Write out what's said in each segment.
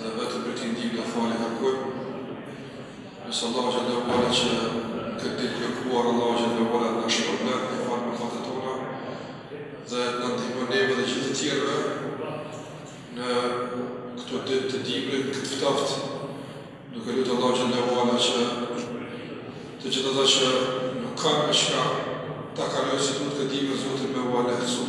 Dhe vetëm prej tij ndihmë dhe falje kërkojmë. Lusim Allahun xhalle ve ala që në këtë ditë të bekuar, Allahu xhalle ve ala na shpërblen, na fal mëkatet tona, dhe të na ndihmon neve dhe gjithë të tjerëve në këto ditë të dimrit, në këtë ftoftë, duke lutë Allahun xhalle ve ala që të gjithë ata që nuk kanë me shka, ta kalojnë si duhet këtë dimër, Zoti me ua lehtësu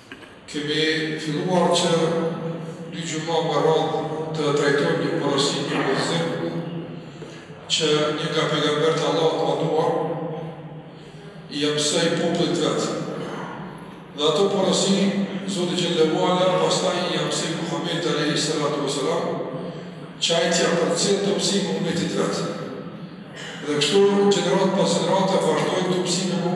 Kemi filluar që dy xhuma me radhë të trajtojmë një porosi, një udhëzim që një nga pejgamberët e Allahut të mënduar i mësoi popullit të vet. Dhe ato porosi Zoti xhalle ve ala pastaj i mësoi Muhamedit alaihi salatu wasalam që ai t'ia përcjell këto mësime umetit të vet. Dhe kështu gjeneratë pas gjenerate vazhdojnë këto mësime mu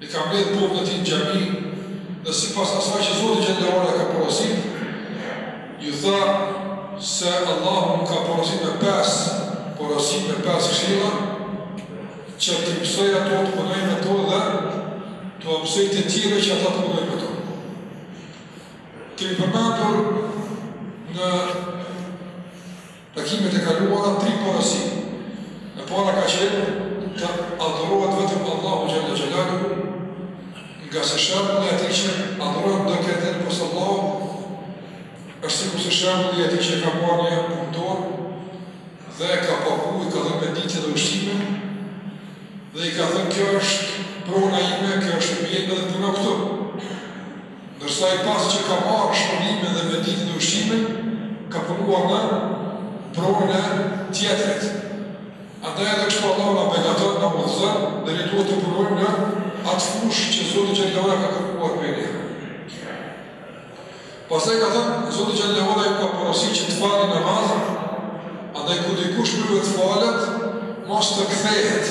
I ka mbledhë popullin e tij në xhami dhe sipas asaj që Zoti xhalle ve ala e ka porositë, ju tha se Allahu më ka porositë me pesë porosi, me pesë këshilla, që t'i mësoj ato të punoj me to dhe t'u mësoj të tjerëve që ata të punojnë me to. Kemi përmendur në Takimet e kaluara tri porosi. E para ka qenë të adhurohet vetëm Allahu xhalla xhelaluhu, ngase shembulli i atij që adhuron dikë tjetër pos Allahut, është sikurse shembulli i atij që ka marrë një punëtor dhe ka pagu i ka dhënë mëditje dhe ushqim dhe i ka thënë kjo është prona ime, kjo është e imja dhe puno këtu. Ndërsa ai pasi që ka marrë shpërblimin dhe mëditjen e ushqimin, ka punuar në pronën e tjetrit. Andaj edhe kështu Allahu na begaton, na udhëzon dhe ne duhet të punojmë në atë fushë që Zoti xhalle ve ala ka kërkuar prej nesh. Pastaj ka thënë Zoti xhalle ve ala ju ka porositur që të falni namazin, andaj kur dikush prej juve të falet, mos të kthehet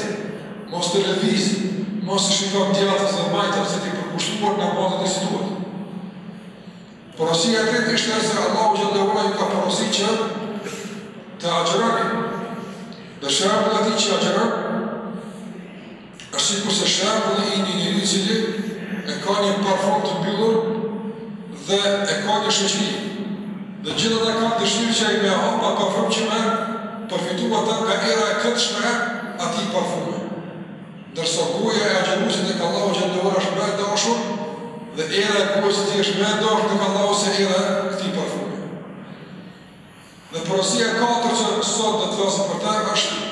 Mos të lëviz, mos të shikon djathtas dhe majtas, t'i përkushtohet namazit si duhet. Porosia e tretë ishte se Allahu xhalle ve ala ju ka porositë që të agjëroni. Dhe shembulli i atij që agjëron, është sikurse shembulli i një njeriu i cili e ka një parfum të mbyllur Dhe e ka në shoqëri. Dhe gjithë ata kanë dëshirë që ai me e hap atë parfum që me përfitu ata nga era e këndshme e atij parfumi. Ndërsa goja e agjëruesit tek Allahu xhalle ve ala është më e dashur dhe era e gojës së tij është më e dashur tek Allahu se era e këtij parfumi. Dhe porosia e katërt që sot do të flasim për të është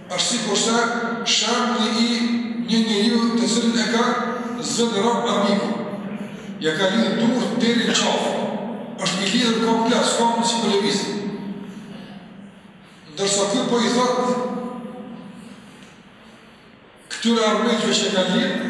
Është sikurse shembulli i një njeriu të cilin e ka zënë rob armiku. Ia ka lidhë durët deri në qafë. Është i lidhur komplet, s'ka mundësi për lëvizje. Ndërsa ky po i thotë këtyre armiqve që e kanë lidhë,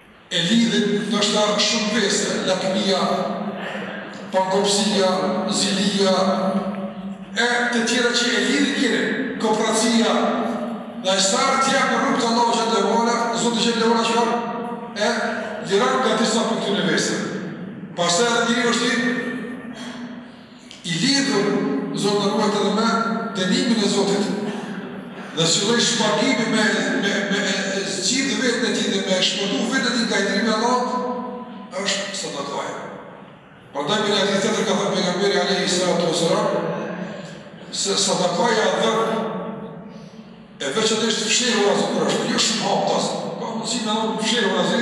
E lidhin ndoshta shumë vese, lakmia, pangopësia, zilia e të tjera që e lidhin njerin, koprracia, ndaj sa herë të japë në rrugë të Allahut xhele ue ala, Zoti xhele ue ala çfarë e liron nga disa prej këtyre veseve. Pastaj edhe njeriu është i I lidhur, Zot na ruajt edhe me dënimin e Zotit dhe si lloj shpagimi me me e zgidh veten e tij dhe me e shpëtu veten e tij nga hidhërimi i Allahut është sadakaja. Prandaj me një hadith tjetër ka thënë pejgamberi alejhi salatu ue selam se sadakaja e dhënë e veçanërisht fshehurazi kur është jo shumë haptas, ka mundësi me dhënë fshehurazi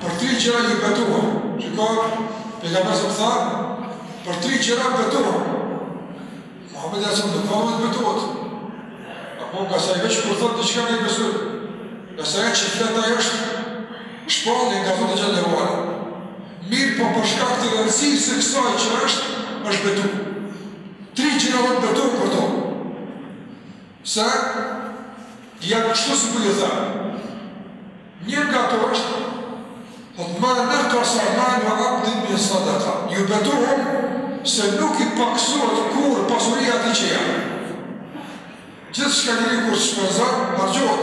Për tri qira ju betuam. Që ka pejgamber sa tha, për tri qira betuam. Muhammed ja sëmë të thonë dhe betuat. Apo nga sa i veç kur thotë të qëka në i besuar. Nga sa e që fleta e është shpallin nga thotë të gjallë e uarë. Mirë po përshka këtë rëndësi se kësaj që është, është betuar. Tri qira dhe betuam për to. Se janë kështu sikur ju them. Një nga ato është Thotë ma nekasa malu abdin min sadaka Ju betohem se nuk i pakësohet kurrë pasuria atij që jep Gjithçka njeri kur shpenzon, harxhohet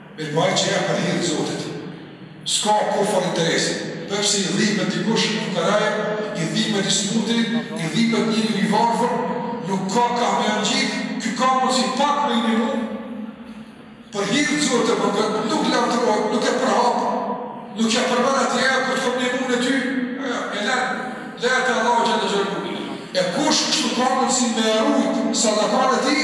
Mirëpo ai që jep për hir të Zotit s'ka kurrfarë interesi, përveç se i dhimbet dikush në fukara, i dhimbet i smuti, i dhimbet njeriu i varfër, nuk ka kah me ia ngjit, ky ka mundësi pak me i ndihmu, për hir të Zotit e bën këtë, nuk lavdërohet, nuk e përhap, nuk ia përmend atij a jo unë të kom ndihmu ty, e, e len, e le te Allahu xhele xhelaluhu. E kush kështu ka mundësi me e rujt sadakanë e tij,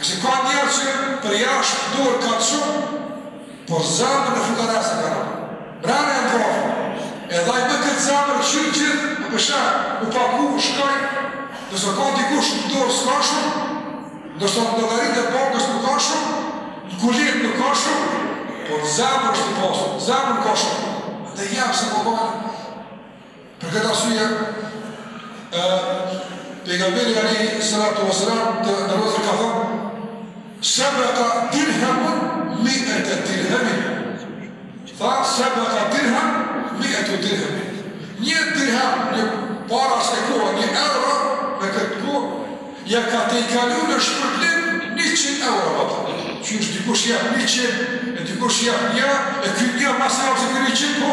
Kësi ka njerëz që për jashtë në dorë kanë shumë, por zemrën fukara e kanë. Rane e në provë, edhe ai me këtë zemër këshirë gjithë, në pësherë, u paksu, u shkaj, nëse ka dikush në dorë s'ka shumë, nëse në llogari e bankës nuk ka shumë, në kuletë nuk ka shumë, por në zemër është i pasur, në zemër ka shumë, edhe jep se po gane. Për këtë arsye, e, pejgamberi alejhi salatu ves-selam, të nderuar vëllezër, ka thënë, sebeka dirhemun miete dirhemin. Tha, sebeka dirhem miete dirhemin. Një dirhem, një para asaj kohe, një euro në këtë kohë, ja ka tejkalu në shpërblim 100 euro më të. Qysh dikush jep 100, e dikush jep një, e kjo një masë e orë që kjo 100, po.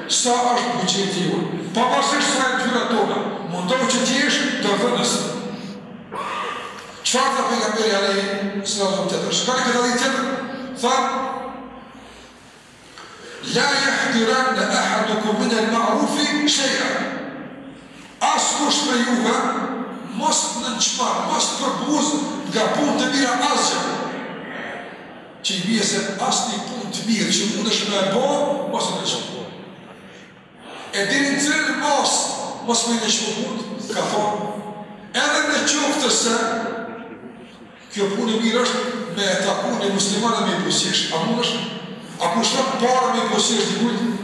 Sa është buxheti juaj? Pavarësisht sa janë të hyrat tona, mundohu që të jesh dorëdhënës. Çfarë tha pejgamberi alaihi sallam tjetër? Shikoni këtë hadith tjetër. Tha La yahqiranna ahadukum min al-ma'ruf shay'a. Askush prej juve mos të nënçmon, mos të përbuz nga punët e mira asgjë. Që i bie se asnjë punë të mirë që mundesh me e ba, mos e nënçmo. E deri në cilën masë mos me nënçmo punë, ka thonë, edhe në qoftë se, kjo punë e mirë është me e taku një musliman e me i buzëqesh. A mundesh? A kushton para me i buzëqesh dikujt?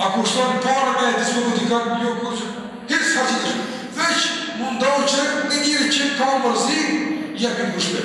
A kushton para me e mësu dikan, jo kurgja? Hirës ka që të shumë. Veç mundohu që një njeri që ka mërzi, jepi kushte.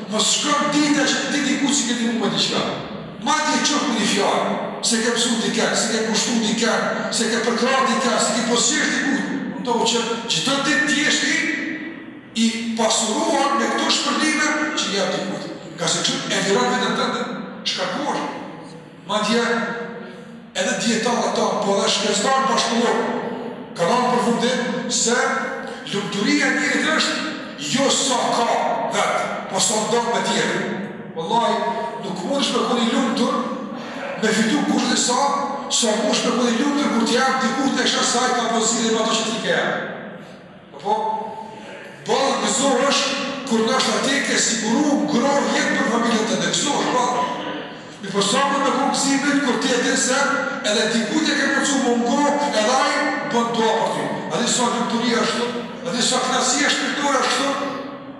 Mos shkon dita që ti dikujt s'i ke ndihmu me diçka. Madje qoftë me një fjalë, s'e ke mësu dikën, s'e ke ngushllu dikën, s'e ke përkrah dikën, s'i ke buzëqesh dikujt. Mundohu që çdo ditë të jesh ti i pasuruar me këto shpërblime që i jep dikujt. Ngase kështu e liron veten tënde. Shkarkohesh. Madje, edhe dijetarët tanë, por edhe shkencëtarët bashkëkohorë, kanë ardhur në përfundim se lumturia e njerit është jo sa ka vet, por sa ndan me tjerë. Wallahi, nuk mundesh me kon i lumtur me fitu kushedi sa, sa mundesh me kon i lumtur kur t'i jap dikujt të shasaj ka pozitë me ato që ti ke. Apo? Boll gëzohesh kur nashta ti ke siguru ngrohjet për familjen tënde, gëzohesh boll. Mirëpo sa mund me konë gëzimi yt kur ti e din se edhe dikujt e ke përçu me u ngroh edhe ai bon dua për ty. A di sa lumturi është këtu? A di sa knaqsi shpirtërore është këtu?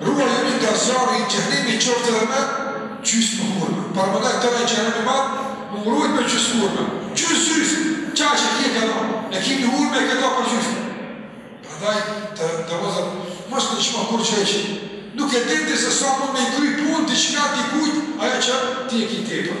Ruajuni nga zjarri i xhehenemit qoftë edhe me gjysmë hurme. Paramendo zjarri i xhehenemit i madh, me u rujt me gjysë hurme. Gjysë gjysë, qaj që ti e ke dhonë, e ki një hurme e ke nda përgjysë. Prandaj të nderuar vëllezër, mos nënçmo kurgja hiç. Nuk e din ti se sa mund me i kry punë diçka dikujt ajo që ti e ki tepër.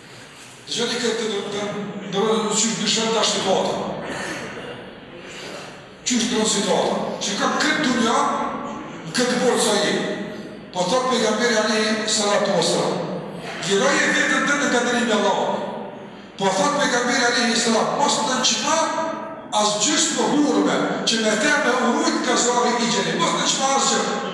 Zgjoni këtë të ndërroni në qysh dëshironi ta situatën. Qysh ndërron situatën. Që ka këtë dunja, në këtë botë sa je. Po thot pejgamberi alejhi salatu ve selam. Liroje veten tënde nga dënimi i Allahut. Po thot pejgamberi alejhi selam, mos nënçmo as gjysmë hurme, që me te me u rujt nga zjarri i xhehenemit. Mos nënçmo asgjë.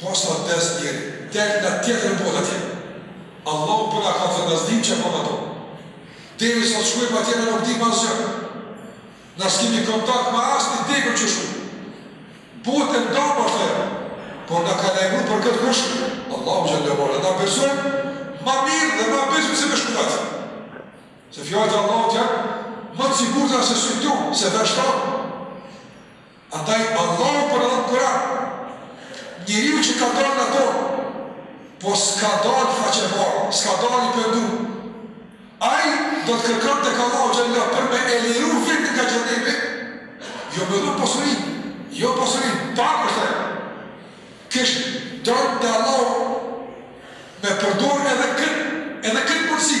Posa të vdes njeri del në tjetrën botë atje Allahu po na ka dhënë na s'dimë çka bën ato deri sa të shkojmë atje na nuk dimë asgjë na s'kemi kontakt me asnjë të vdekur që shku botë e ndarë bashkë ajo por na ka lajmëruar për këtë kush Allahu xhelle xhelaluhu na besojmë më mirë dhe më besojmë se me shku atje se fjalët e Allahut janë më të sigurta se sytë se veshët tonë Andaj Allahu po na thon n'Kuran njeriu që ka dal n'atë botë po s'ka dal faqebardhë s'ka dal i pendu ai do të kërkon tek Allahu xhallahu për me e liru vetin nga xhehenemi jo me dhon pasurin jo pasurin pak është ajo kish dal te Allahu me përdor edhe kët edhe kët mundësi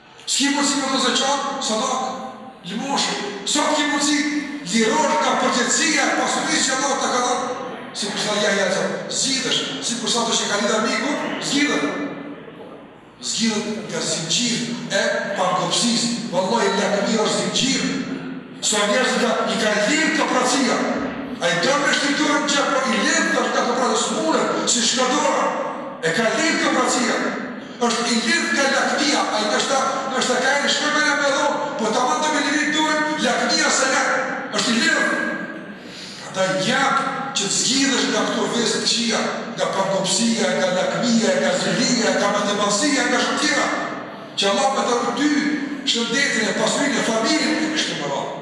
S'ki mundësi me dhon zeqat, sadaka, lëmoshje. Sa të ki mundësi, lirohu nga përgjegjësia e pasurisë që Allahu ta ka dhënë. Sikur që tha Jahja alejhi selam, Zgjidhesh, sikurse ato që e kanë lidhë armiku, zgjidhen. Zgjidhen nga zinxhirët e pangopësisë. Vallahi, lakmia është zinxhir. Sa njerëz i ka lidhë koprracia, ai do me shti dorën qe po i lidht asht nga koprracia s'munet s'i shkon dora, e ka lidhë koprracia, është i lidht nga lakmia, ai nashta, nashta ka edhe çka me na me dhonë, po tenton me liru dorën, lakmia s'e le, është i lidht. Prandaj njak që të zgjidhesh nga këto vese të këqija, nga pangopsia, nga lakmia, nga zilia, nga mendjemadhësia, nga shumë tjera. Që Allahu me ta rujt shëndetin e pasurinë e familjen e kështu me radhë.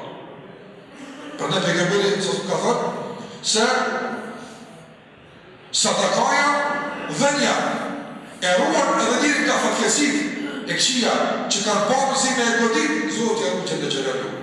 Prandaj pejgamberi sa të ka thënë se sadakaja dhënja e ruan edhe njerin nga fatkeqësitë e këqija që kanë mundësi me e godit, Zoti e run xhelle xhelaluhu.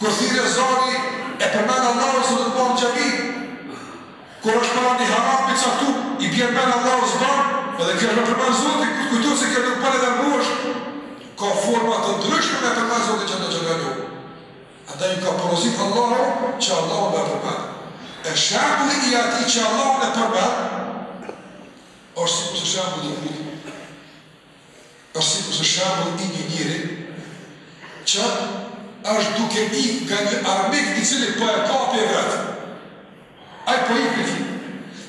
Kur thirret ezani e përmen Allahun se do të bën xhami kur është para një harami që ty t'bjen n'men Allahu s'ban edhe kjo është me përmen Zotin kur të kujton se kjo nuk bën e largohesh ka forma të ndryshme me përmen Zotin xhelle xhelaluhu andaj ju ka porosit Allahu që Allahun me përmen e shembuli i atij që Allahun e përmen është sikurse shembuli i kujtë është sikurse shembulli i një njeri që është duke ik nga një armik i cili po e kapi e vret. Ai po ik,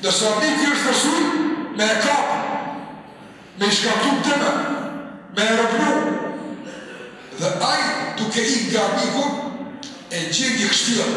nëse armiku i është vërsul, me e kapi, me i shkaktu dëme, me e robnu. Dhe ai duke ik nga armiku e gjen një kështjell.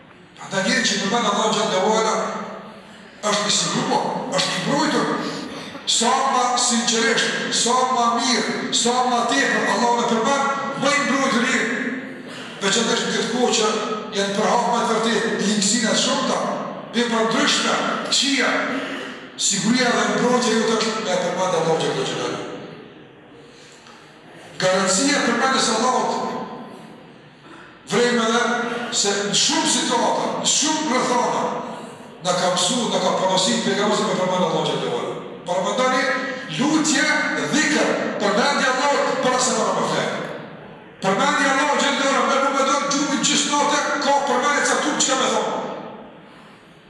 Ai njeri që e përmend Allahun xhelle ve ala është i siguruar, është i mbrojtur. Sa më sinqerisht, sa më mirë, sa më tepër Allahun me përmend, më i mbrojtur jemi. Veçanërisht në këtë kohë që janë përhapur me të vërtetë ligësina të shumta, vepra të ndryshme, të këqija, siguria dhe mbrojtja jote është me përmend Allahun xhelle ve ala. Garancia për përmendës Allahut Vrejmë edhe se në shumë situata, në shumë rrethana na ka mësuar, na ka porositur pejgamberi me përmend Allahun xhelle ve ala. Paramendoni lutje dhikr, përmendje Allahut para se para me fjet. Përmendje Allahut xhelle ve ala, me u çu prej gjumit gjithë natën ka përmendje të caktuar çka me thon.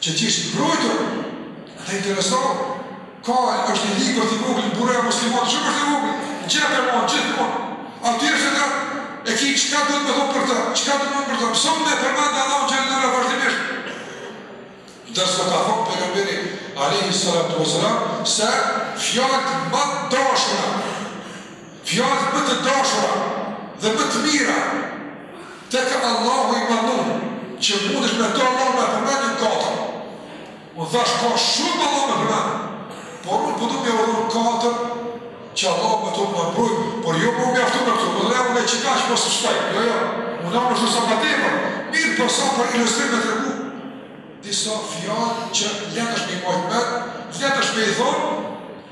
Që të jesh i mbrojtur, ata interesohet. Ka është një libër i vogël, Mburoja e muslimanit, shumë është i vogël, në xhep e man, gjithmon. Aty e ki çka duhet me thonë për të, çka duhet me për të, të mëson me përmend Allahun xhelle ve ala vazhdimisht. Ndërsa ka thonë pejgamberi, Alejhi Salatu Veselam, se fjalët më të dashura, Fjalët më të dashura dhe më të mira tek Allahu i Madhnum që mundesh me to Allahun me përmend janë katër. Unë thash ka shumë Allahun me përmend, por unë po du me i përmend katër që Allahu me to me të mbroj, por jo me u mjaftu me këto, me thon me qita që mos të shtoj, jo jo, sa më shumë sa më tepër, mirëpo sa për ilustrim me tregu, disa fjalë që lehtë është me i majt men, lehtë është me i thonë,